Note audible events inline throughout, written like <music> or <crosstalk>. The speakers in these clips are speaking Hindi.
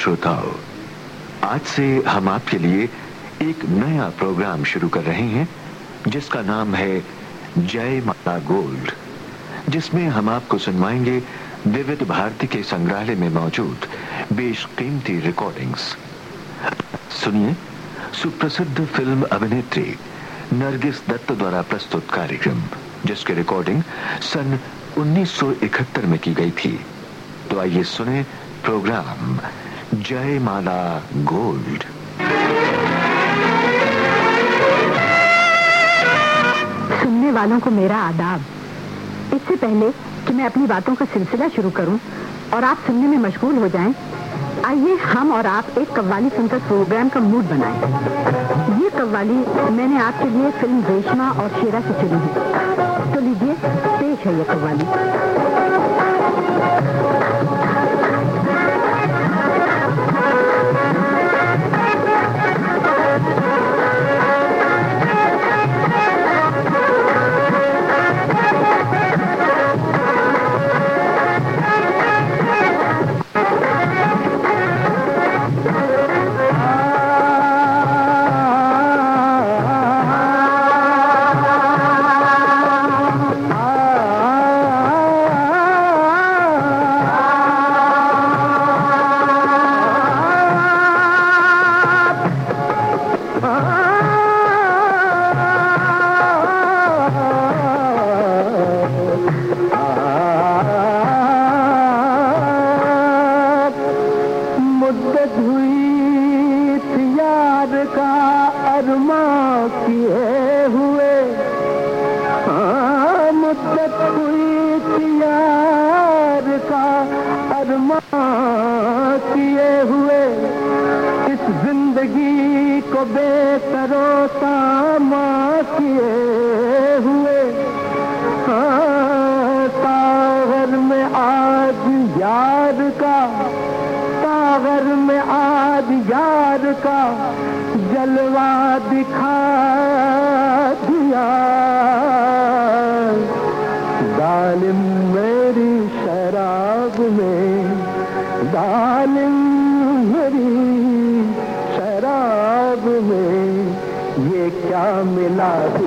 श्रोताओं, आज से हम आपके लिए एक नया प्रोग्राम शुरू कर रहे हैं, जिसका नाम है जय माता गोल्ड, जिसमें हम आपको सुनवाएँगे विविध भारती के संग्रहालय में मौजूद बेशकीमती रिकॉर्डिंग्स सुनिए, सुप्रसिद्ध फ़िल्म अभिनेत्री नरगिस दत्त द्वारा प्रस्तुत कार्यक्रम, जिसकी रिकॉर्डिंग सन 1971 में की गई थी। तो आइए सुने प्रोग्राम जय माला गोल्ड। सुनने वालों को मेरा आदाब। इससे पहले कि मैं अपनी बातों का सिलसिला शुरू करूँ और आप सुनने में मशगूल हो जाएँ, आइए हम और आप एक कव्वाली सुनकर प्रोग्राम का मूड बनाएँ। ये कव्वाली मैंने आपके लिए फ़िल्म रेशमा और शेरा से चुनी है। तो लीजिए पेश है ये कव्वाली। को बेतरो सामा किए हुए। हाँ सागर में आज यार का सागर में आज यार का जलवा दिखा दिया ये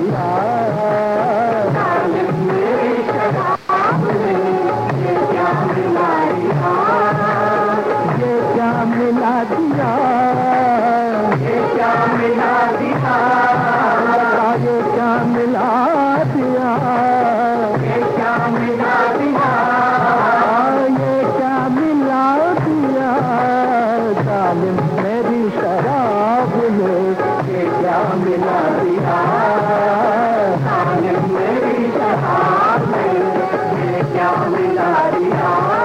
ये क्या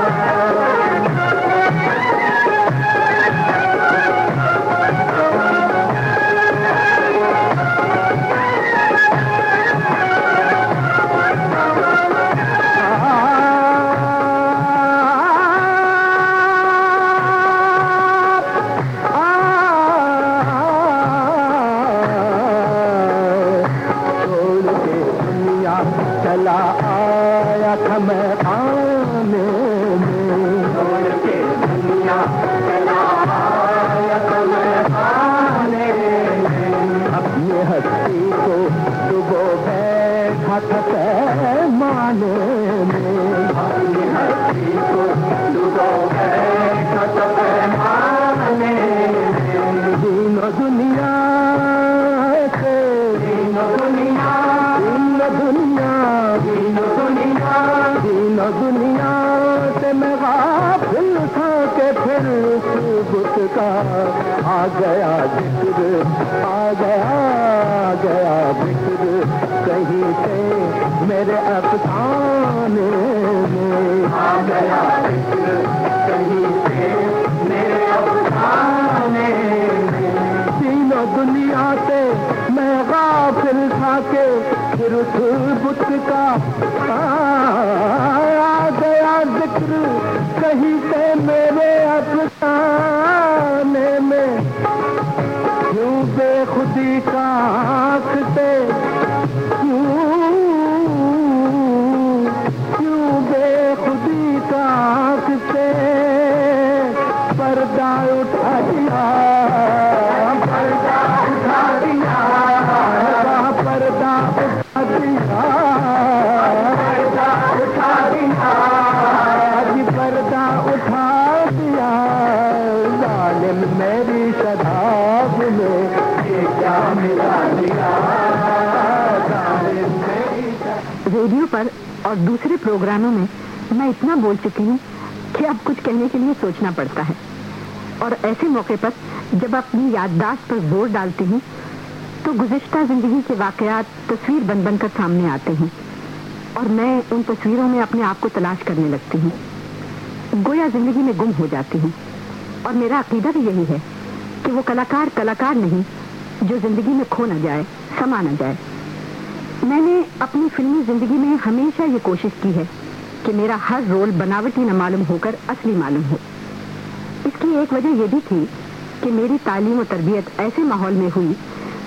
का आ गया ज़िक्र आ गया आ गया ज़िक्र कहीं से मेरे अफसाने में आ गया कहीं से मेरे अफसाने में। तीनों दुनिया से मैं गाफिल था के फिर उस बुत का आ गया ज़िक्र। कहीं से मेरे अफसाने में क्यों बेखुदी का आँख से रेडियो पर और दूसरे प्रोग्रामों में मैं इतना बोल चुकी हूँ कि अब कुछ कहने के लिए सोचना पड़ता है। और ऐसे मौके पर जब अपनी याददाश्त पर ज़ोर डालती हूँ तो गुजश्ता ज़िंदगी के वाकयात, तस्वीर बन बनकर सामने आते हैं। और मैं उन तस्वीरों में अपने आप को तलाश करने लगती हूँ। गोया ज़िंदगी में गुम हो जाती हूँ। और मेरा अकीदा भी यही है कि वो कलाकार कलाकार नहीं, जो ज़िंदगी में खो ना जाए, समा ना जाए। मैंने अपनी फिल्मी ज़िंदगी में हमेशा ये कोशिश की है कि मेरा हर रोल बनावटी न मालूम होकर असली मालूम हो। इसकी एक वजह यह भी थी कि मेरी तालीम और तरबियत ऐसे माहौल में हुई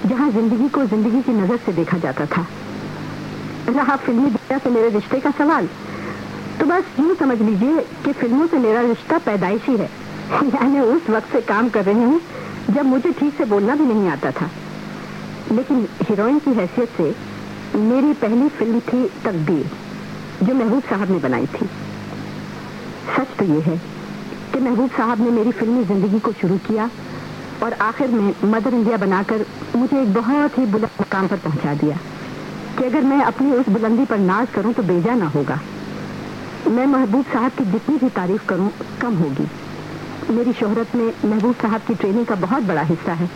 जहाँ ज़िंदगी को ज़िंदगी की नज़र से देखा जाता था। रहा फिल्मी दुनिया से मेरे रिश्ते का सवाल तो बस यूँ समझ लीजिए कि फ़िल्मों से मेरा रिश्ता पैदाइशी है। यानी उस वक्त से काम कर रही हूँ जब मुझे ठीक से बोलना भी नहीं आता था। लेकिन हीरोइन की हैसियत से मेरी पहली फ़िल्म थी तकदीर, जो महबूब साहब ने बनाई थी। सच तो ये है कि महबूब साहब ने मेरी फिल्मी ज़िंदगी को शुरू किया और आखिर में मदर इंडिया बनाकर मुझे एक बहुत ही बुलंद मुकाम पर पहुँचा दिया कि अगर मैं अपनी उस बुलंदी पर नाज करूँ तो बेजा ना होगा। मैं महबूब साहब की जितनी भी तारीफ़ करूँ, कम होगी। मेरी शोहरत में महबूब साहब की ट्रेनिंग का बहुत बड़ा हिस्सा है।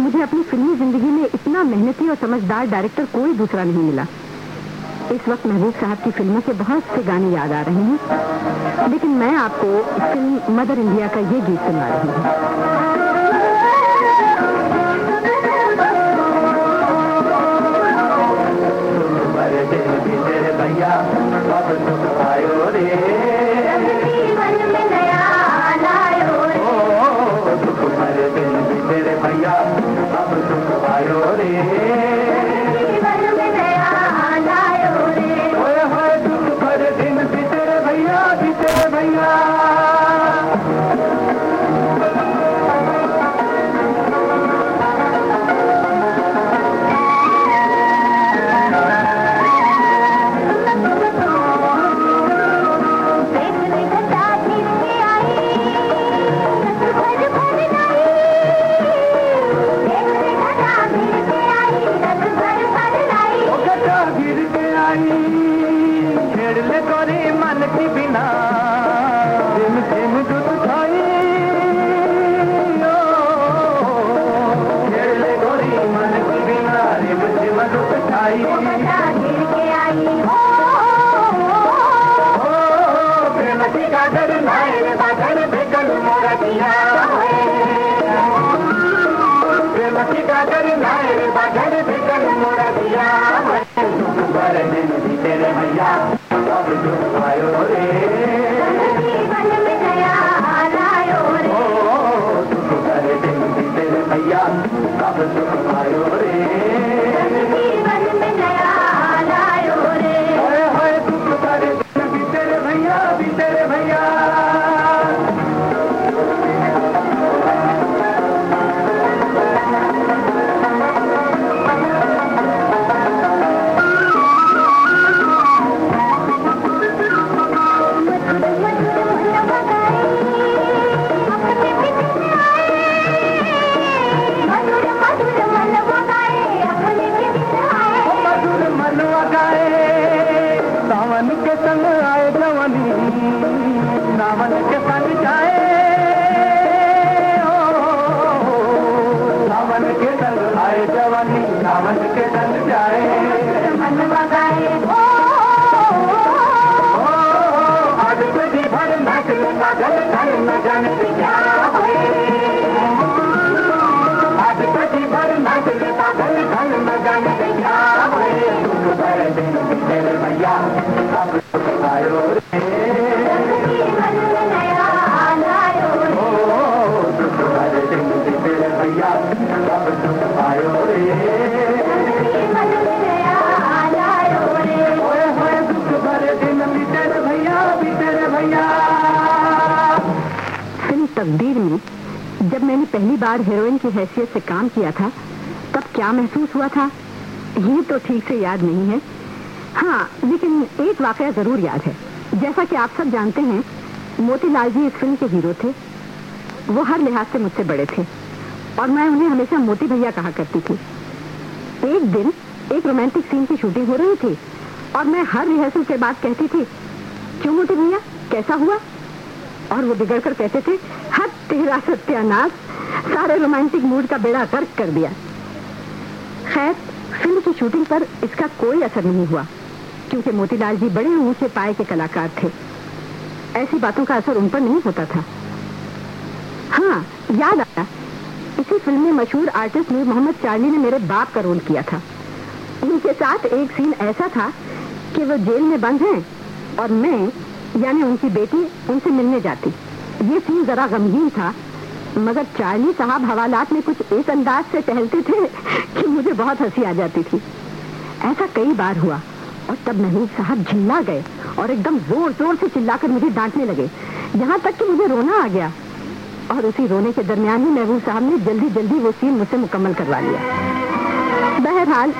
मुझे अपनी फिल्मी ज़िंदगी में इतना मेहनती और समझदार डायरेक्टर कोई दूसरा नहीं मिला। इस वक्त महबूब साहब की फ़िल्मों के बहुत से गाने याद आ रहे हैं, लेकिन मैं आपको फ़िल्म मदर इंडिया का ये गीत सुना रही हूँ। बार हीरोइन की हैसियत से काम किया था, तब क्या महसूस हुआ था? ये तो ठीक से याद नहीं है। हाँ लेकिन एक वाकया ज़रूर याद है। जैसा कि आप सब जानते हैं, मोतीलाल जी इस फ़िल्म के हीरो थे। वो हर लिहाज से मुझसे बड़े थे, और मैं उन्हें हमेशा मोती भैया कहा करती थी। एक दिन एक रोमांटिक सीन की शूटिंग हो रही थी, और मैं हर रिहर्सल के बाद कहती थी, क्यों मोती भैया? कैसा हुआ? और वो बिगड़ कर कहते थे, हद तेरा सत्यानाश सारे रोमांटिक मूड का बेड़ा गर्क कर दिया। खैर, फ़िल्म की शूटिंग पर इसका कोई असर नहीं हुआ, क्योंकि मोतीलाल जी बड़े ऊँचे पाए के कलाकार थे। ऐसी बातों का असर उन पर नहीं होता था। हाँ याद आया, इसी फ़िल्म में मशहूर आर्टिस्ट नूर मोहम्मद चार्ली ने मेरे बाप का रोल किया था। उनके साथ एक सीन ऐसा था कि वो जेल में बंद हैं और मैं, यानी उनकी बेटी, उनसे मिलने जाती। ये सीन जरा गमगीन था मगर चार्ली साहब हवालात में कुछ इस अंदाज से टहलते थे कि मुझे बहुत हँसी आ जाती थी। ऐसा कई बार हुआ, और तब महबूब साहब झिल्ला गए और एकदम ज़ोर ज़ोर से चिल्लाकर मुझे डांटने लगे यहाँ तक कि मुझे रोना आ गया। और उसी रोने के दरमियान ही महबूब साहब ने जल्दी जल्दी वो सीन मुझसे मुकम्मल करवा लिया। बहरहाल,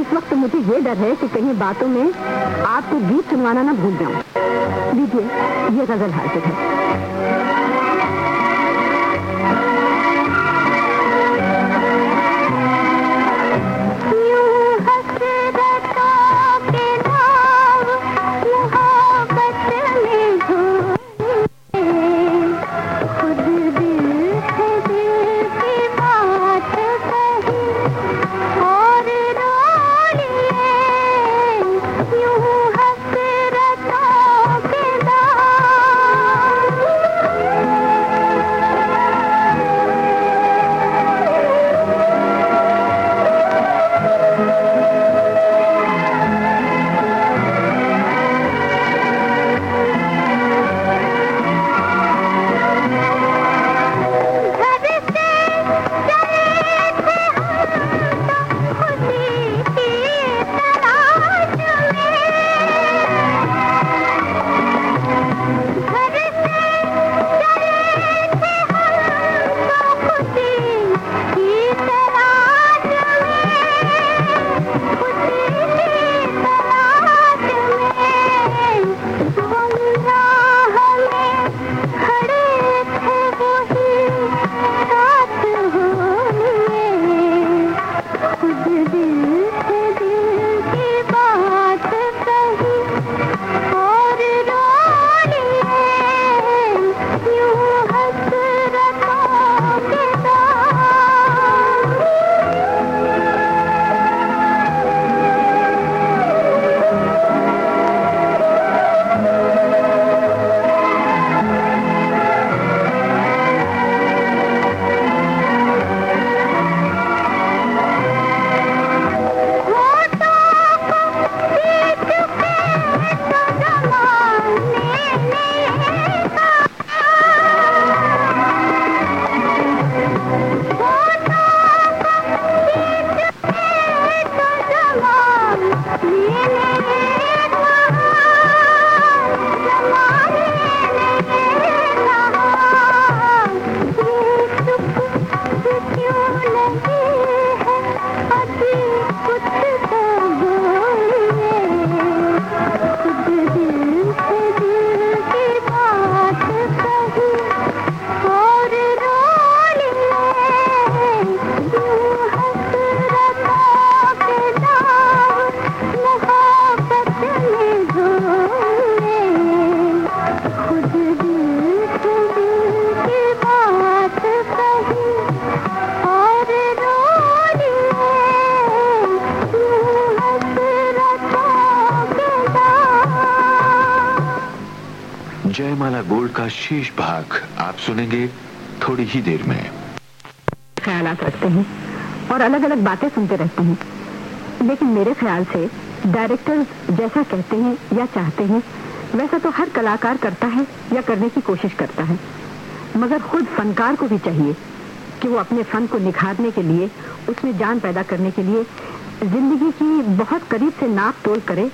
इस वक्त मुझे ये डर है कि कहीं बातों में आपको गीत सुनवाना ना भूल जाऊँ। लीजिए, ये गज़ल हाजिर है। का शेष भाग आप सुनेंगे थोड़ी ही देर में। ख्यालात रखते हैं और अलग अलग बातें सुनते रहते हैं। लेकिन मेरे ख्याल से डायरेक्टर जैसा कहते हैं या चाहते हैं, वैसा तो हर कलाकार करता है या करने की कोशिश करता है। मगर खुद फनकार को भी चाहिए कि वो अपने फन को निखारने के लिए, उसमें जान पैदा करने के लिए ज़िंदगी की बहुत करीब से नाप तोल करे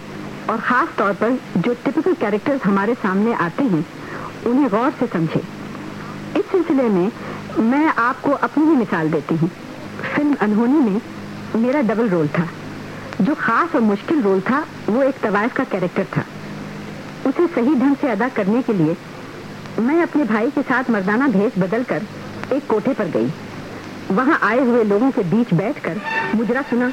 और खास तौर पर जो टिपिकल कैरेक्टर्स हमारे सामने आते हैं उन्हें गौर से समझे। इस सिलसिले में मैं आपको अपनी ही मिसाल देती हूँ। फ़िल्म अनहोनी में मेरा डबल रोल था। जो खास और मुश्किल रोल था, वो एक तवायफ का कैरेक्टर था। उसे सही ढंग से अदा करने के लिए मैं अपने भाई के साथ मर्दाना भेष बदलकर एक कोठे पर गई। वहाँ आए हुए लोगों के बीच बैठकर मुजरा सुना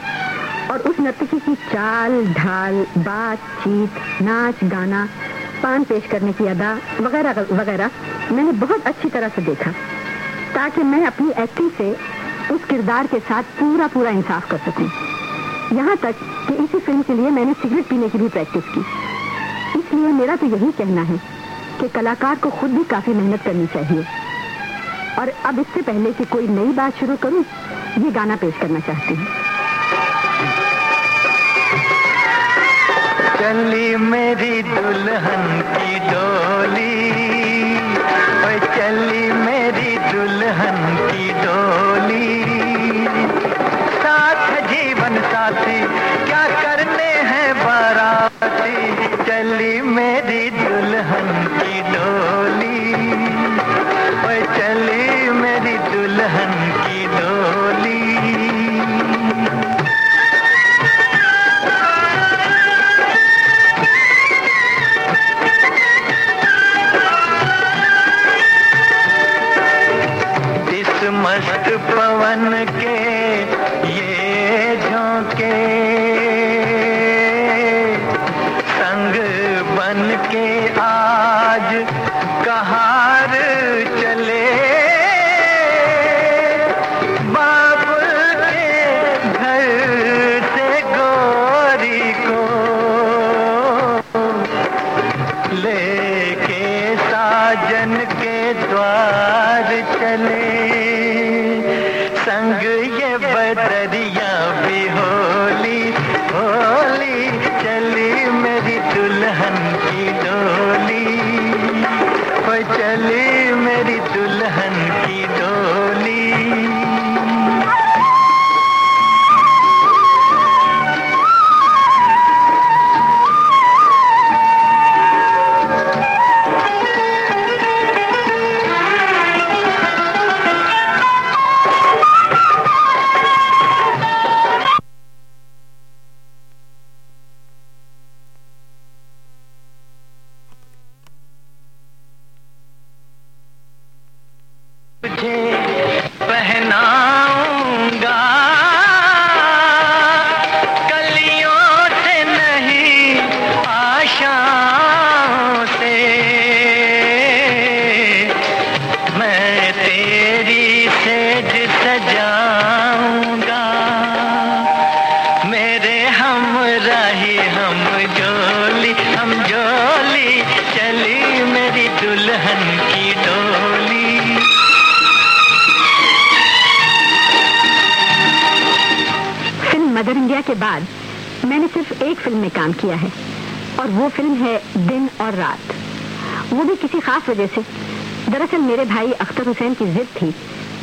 और उस नर्तकी की चाल ढाल बातचीत नाच गाना पान पेश करने की अदा वगैरह वगैरह मैंने बहुत अच्छी तरह से देखा ताकि मैं अपनी एक्टिंग से उस किरदार के साथ पूरा पूरा इंसाफ कर सकूँ। यहाँ तक कि इसी फ़िल्म के लिए मैंने सिगरेट पीने की भी प्रैक्टिस की। इसलिए मेरा तो यही कहना है कि कलाकार को खुद भी काफ़ी मेहनत करनी चाहिए। और अब इससे पहले कि कोई नई बात शुरू करूँ, ये गाना पेश करना चाहती हूँ। चली मेरी दुल्हन की डोली। मस्त पवन के खास वजह से। दरअसल मेरे भाई अख्तर हुसैन की जिद थी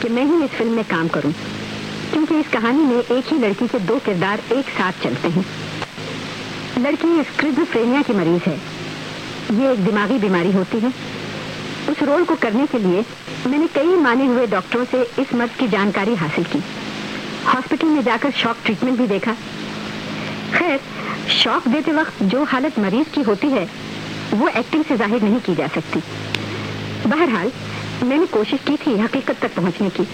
कि मैं ही इस फ़िल्म में काम करूँ, क्योंकि इस कहानी में एक ही लड़की के दो किरदार एक साथ चलते हैं। लड़की स्क्रिप्टोफ्रेनिया की मरीज़ है। ये एक दिमागी बीमारी होती है। उस रोल को करने के लिए मैंने कई माने हुए डॉक्टरों से इस मर्द की जानकारी हासिल की। हॉस्पिटल में जाकर शॉक ट्रीटमेंट भी देखा। खैर, शॉक देते वक्त जो हालत मरीज़ की होती है वो एक्टिंग से ज़ाहिर नहीं की जा सकती। बहरहाल, मैंने कोशिश की थी हकीकत तक पहुँचने की।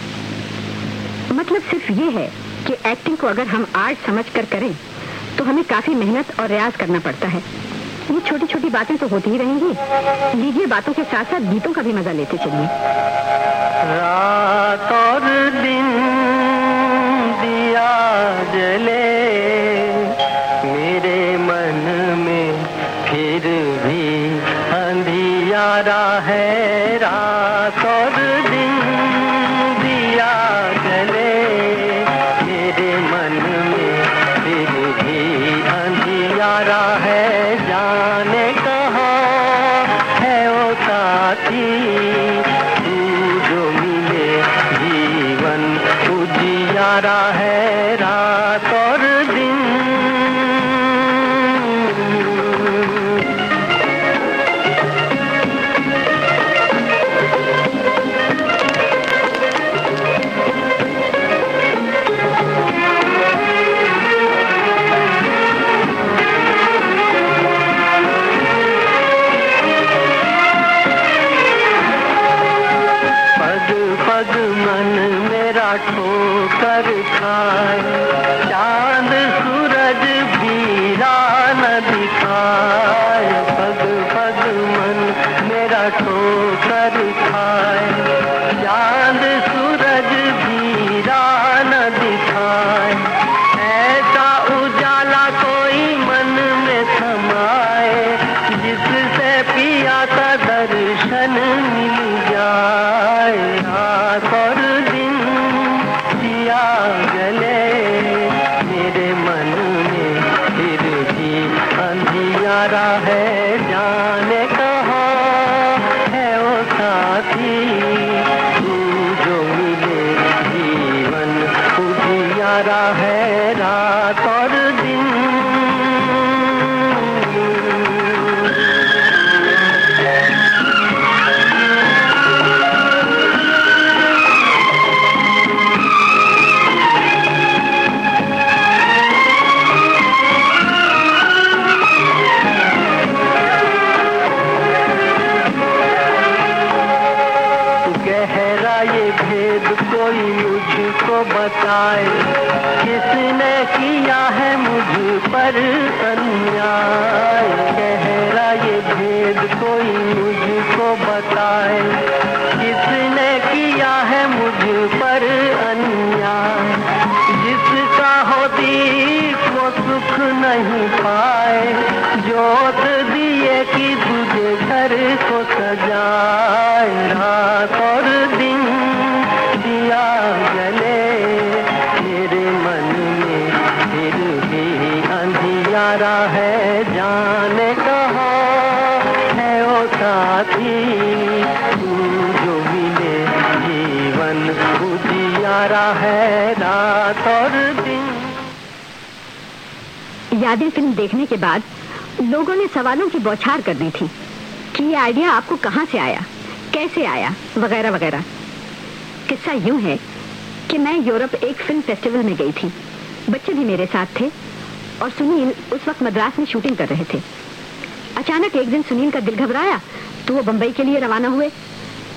मतलब सिर्फ़ ये है कि एक्टिंग को अगर हम आर्ट समझ कर करें तो हमें काफ़ी मेहनत और रियाज करना पड़ता है। ये छोटी छोटी बातें तो होती ही रहेंगी। लीजिए बातों के साथ साथ गीतों का भी मज़ा लेते चलिए। है यादें फ़िल्म देखने के बाद लोगों ने सवालों की बौछार कर दी थी कि ये आइडिया आपको कहाँ से आया, कैसे आया, वगैरह वगैरह। किस्सा यूँ है कि मैं यूरोप एक फ़िल्म फेस्टिवल में गई थी। बच्चे भी मेरे साथ थे और सुनील उस वक्त मद्रास में शूटिंग कर रहे थे। अचानक एक दिन सुनील का दिल घबराया तो वो बंबई के लिए रवाना हुए।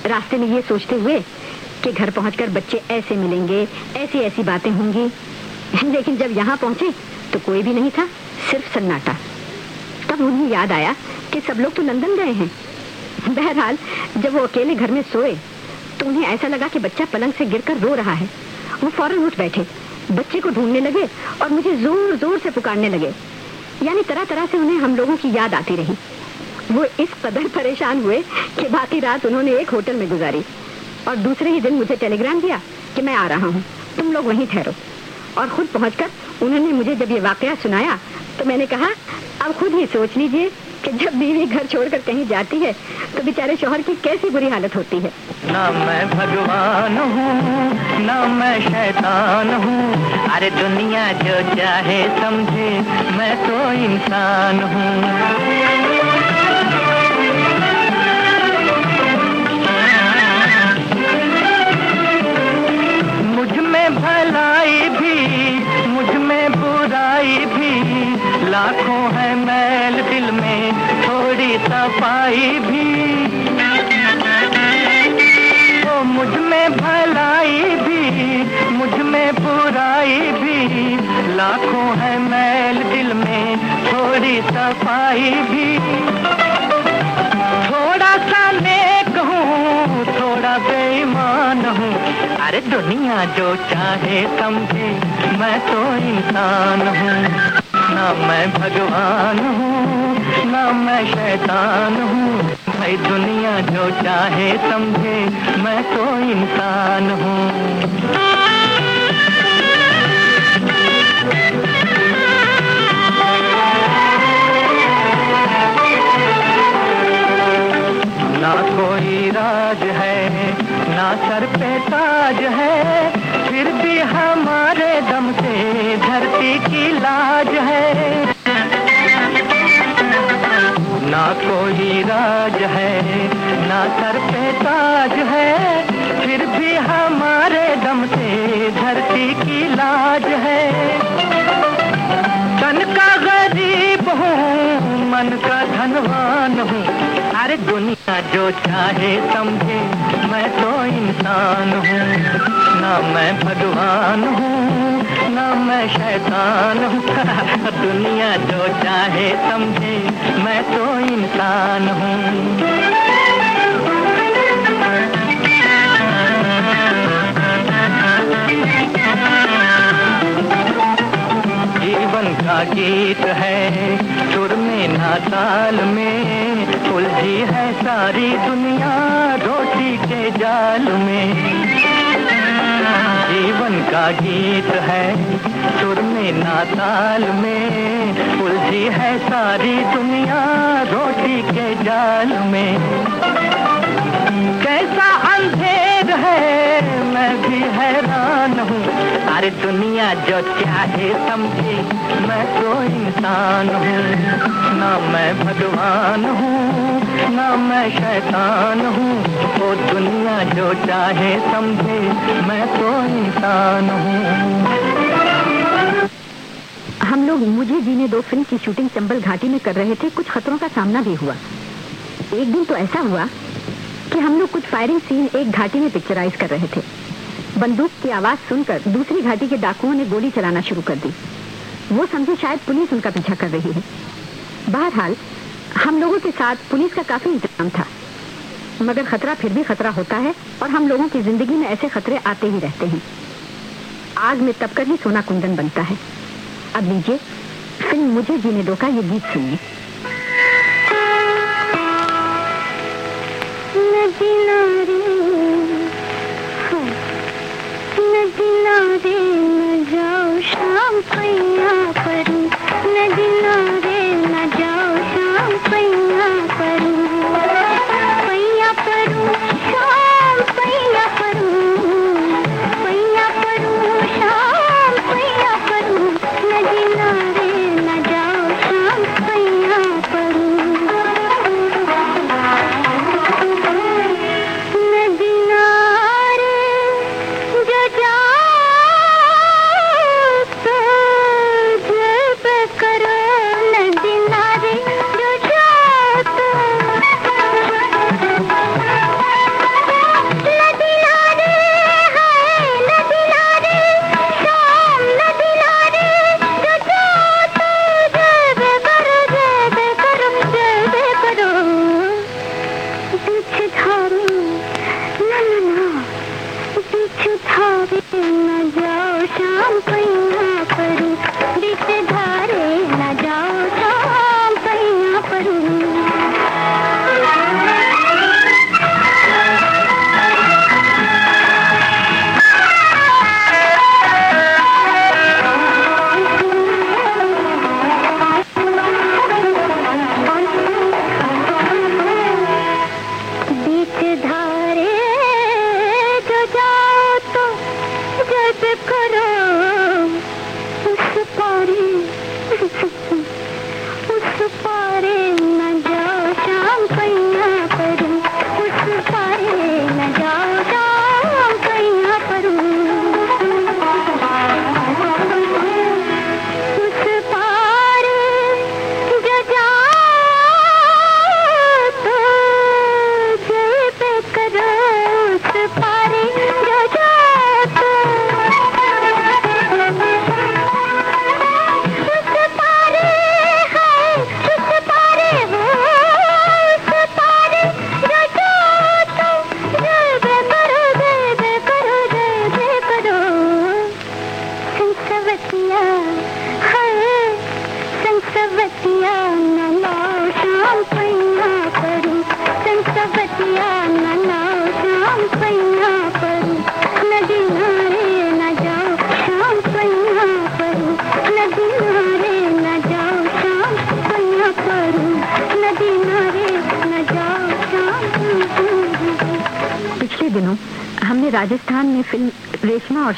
रास्ते में ये सोचते हुए कि घर पहुंचकर बच्चे ऐसे मिलेंगे ऐसी ऐसी बातें होंगी। लेकिन जब यहाँ पहुँचे तो कोई भी नहीं था। सिर्फ़ सन्नाटा। तब उन्हें याद आया कि सब लोग तो लंदन गए हैं। बहरहाल, जब वो अकेले घर में सोए तो उन्हें ऐसा लगा कि बच्चा पलंग से गिरकर रो रहा है। वो फ़ौरन उठ बैठे। बच्चे को ढूँढने लगे और मुझे ज़ोर ज़ोर से पुकारने लगे। यानी तरह तरह से उन्हें हम लोगों की याद आती रही। वो इस कदर परेशान हुए कि बाकी रात उन्होंने एक होटल में गुजारी। और दूसरे ही दिन मुझे टेलीग्राम दिया कि मैं आ रहा हूँ। तुम लोग वहीं ठहरो। और खुद पहुंचकर उन्होंने मुझे जब ये वाकया सुनाया तो मैंने कहा अब खुद ही सोच लीजिए कि जब बीवी घर छोड़कर कहीं जाती है तो बेचारे शोहर की कैसी बुरी हालत होती है? ना मैं भगवान हूँ, ना मैं शैतान हूँ। अरे दुनिया जो चाहे समझे, मैं तो इंसान हूँ। भलाई भी, मुझमें बुराई भी। लाखों है मैल दिल में, थोड़ी सफ़ाई भी। ओ मुझमें भलाई भी, मुझमें बुराई भी। लाखों है मैल दिल में, थोड़ी सफ़ाई भी। थोड़ा सा नेक हूँ, थोड़ा बेईमान हूँ। अरे दुनिया जो चाहे समझे, मैं तो इंसान हूँ। ना मैं भगवान हूँ, ना मैं शैतान हूँ। भाई दुनिया जो चाहे समझे, मैं तो इंसान हूँ। ना कोई राज है, ना सर पे ताज है, फिर भी हमारे दम से धरती की लाज है। ना कोई राज है, ना सर पे ताज है, फिर भी हमारे दम से धरती की लाज है। तन का गरीब हूँ, मन का धनवान हूँ अरे दुनिया जो चाहे समझे, मैं तो इंसान हूँ। ना मैं भगवान हूँ, ना मैं शैतान हूँ। <laughs> दुनिया जो चाहे समझे, मैं तो इंसान हूँ। जीवन का गीत है ताल में उलझी है सारी दुनिया रोटी के जाल में। जीवन का गीत है सुर में ना ताल में। उलझी है सारी दुनिया रोटी के जाल में। कैसा अंधेर है मैं भी हैरान हूँ। अरे दुनिया जो चाहे समझे मैं तो इंसान हूँ। ना मैं भगवान हूँ ना मैं शैतान हूँ। वो दुनिया जो चाहे समझे मैं तो इंसान हूँ। हम लोग मुझे जीने दो फ़िल्म की शूटिंग चंबल घाटी में कर रहे थे कुछ खतरों का सामना भी हुआ। एक दिन तो ऐसा हुआ कि हम लोग कुछ फायरिंग सीन एक घाटी में पिक्चराइज कर रहे थे। बंदूक की आवाज़ सुनकर दूसरी घाटी के डाकुओं ने गोली चलाना शुरू कर दी। वो समझे शायद पुलिस उनका पीछा कर रही है। बहरहाल, हम लोगों के साथ पुलिस का काफ़ी इंतज़ाम था। मगर खतरा फिर भी खतरा होता है और हम लोगों की ज़िंदगी में ऐसे खतरे आते ही रहते हैं। आग में तपकर ही सोना कुंदन बनता है। अब लीजिए, फ़िल्म मुझे जीने दो का ये गीत सुनिए। नदीना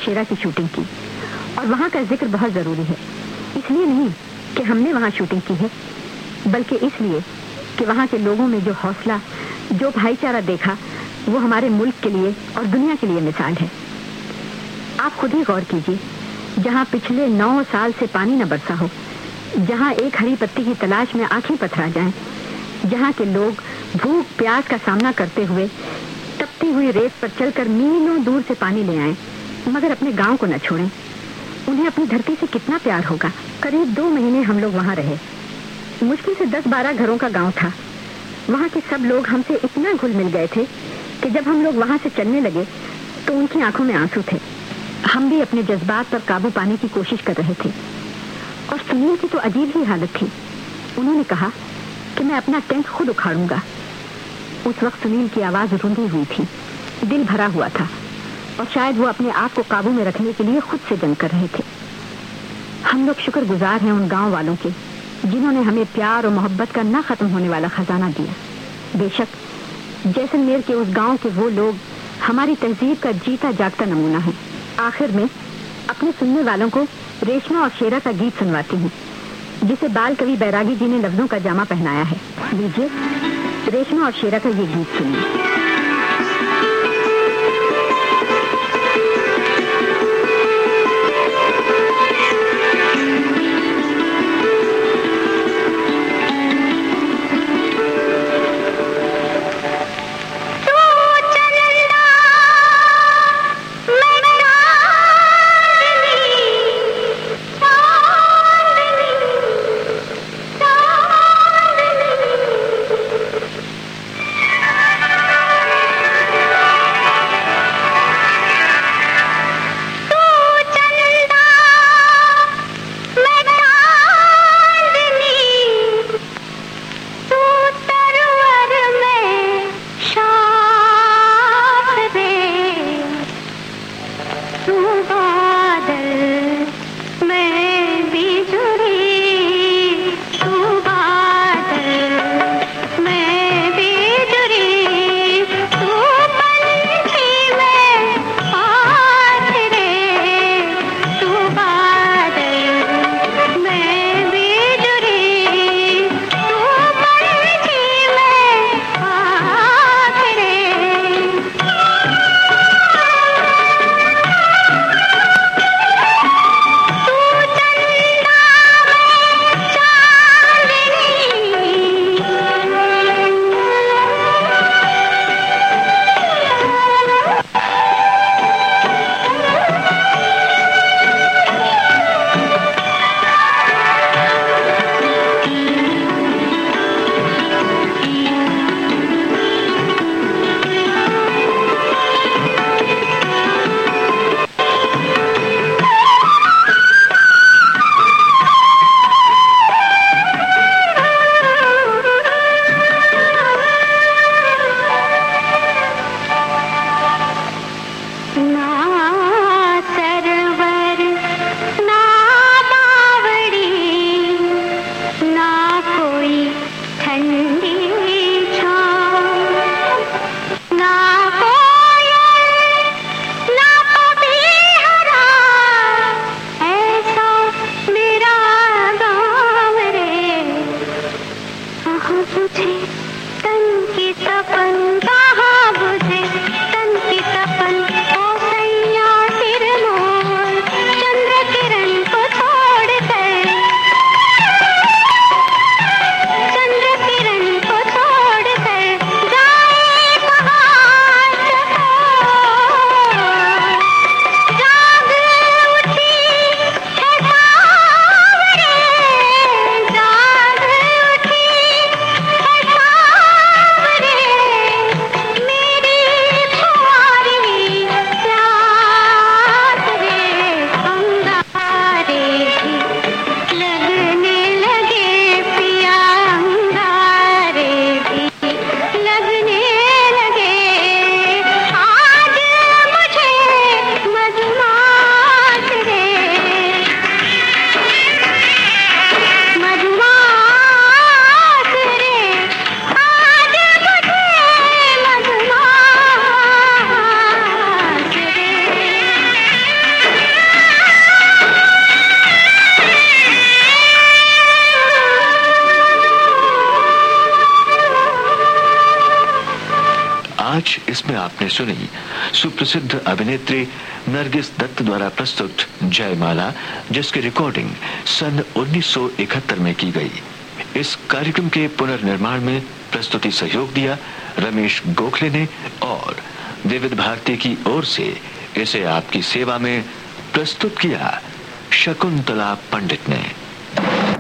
शेरा की शूटिंग की। और वहाँ का ज़िक्र बहुत ज़रूरी है। इसलिए नहीं कि हमने वहाँ शूटिंग की है बल्कि इसलिए कि वहाँ के लोगों में जो हौसला जो भाईचारा देखा वो हमारे मुल्क के लिए और दुनिया के लिए मिसाल है। आप खुद ही गौर कीजिए जहाँ पिछले नौ साल से पानी न बरसा हो जहाँ एक हरी पत्ती की तलाश में आँखें पथरा जाएँ, जहाँ के लोग भूख प्यास का सामना करते हुए तपती हुई रेत पर चलकर मीलों दूर से पानी ले आए मगर अपने गाँव को न छोड़ें। उन्हें अपनी धरती से कितना प्यार होगा। करीब दो महीने हम लोग वहाँ रहे। मुश्किल से दस बारह घरों का गाँव था। वहाँ के सब लोग हमसे इतना घुल मिल गए थे कि जब हम लोग वहाँ से चलने लगे तो उनकी आँखों में आँसू थे। हम भी अपने जज्बात पर काबू पाने की कोशिश कर रहे थे। और सुनील की तो अजीब ही हालत थी। उन्होंने कहा कि मैं अपना टेंट खुद उखाड़ूँगा। उस वक्त सुनील की आवाज़ रुंधी हुई थी। दिल भरा हुआ था। और शायद वो अपने आप को काबू में रखने के लिए खुद से जंग कर रहे थे। हम लोग शुक्रगुजार हैं उन गाँव वालों के, जिन्होंने हमें प्यार और मोहब्बत का ना खत्म होने वाला खजाना दिया। बेशक, जैसलमेर के उस गाँव के वो लोग हमारी तहजीब का जीता जागता नमूना है। आखिर में, अपने सुनने वालों को रेशमा और शेरा का गीत सुनवाती हूँ, जिसे बाल कवि बैरागी जी ने लफ्जों का जामा पहनाया है। लीजिए, रेशमा और शेरा का ये गीत सुनिए। सुनी। सुप्रसिद्ध अभिनेत्री नरगिस दत्त द्वारा प्रस्तुत जयमाला, जिसकी रिकॉर्डिंग सन 1971 में की गई। इस कार्यक्रम के पुनर्निर्माण में प्रस्तुति सहयोग दिया रमेश गोखले ने और विविध भारती की ओर से इसे आपकी सेवा में प्रस्तुत किया शकुंतला पंडित ने।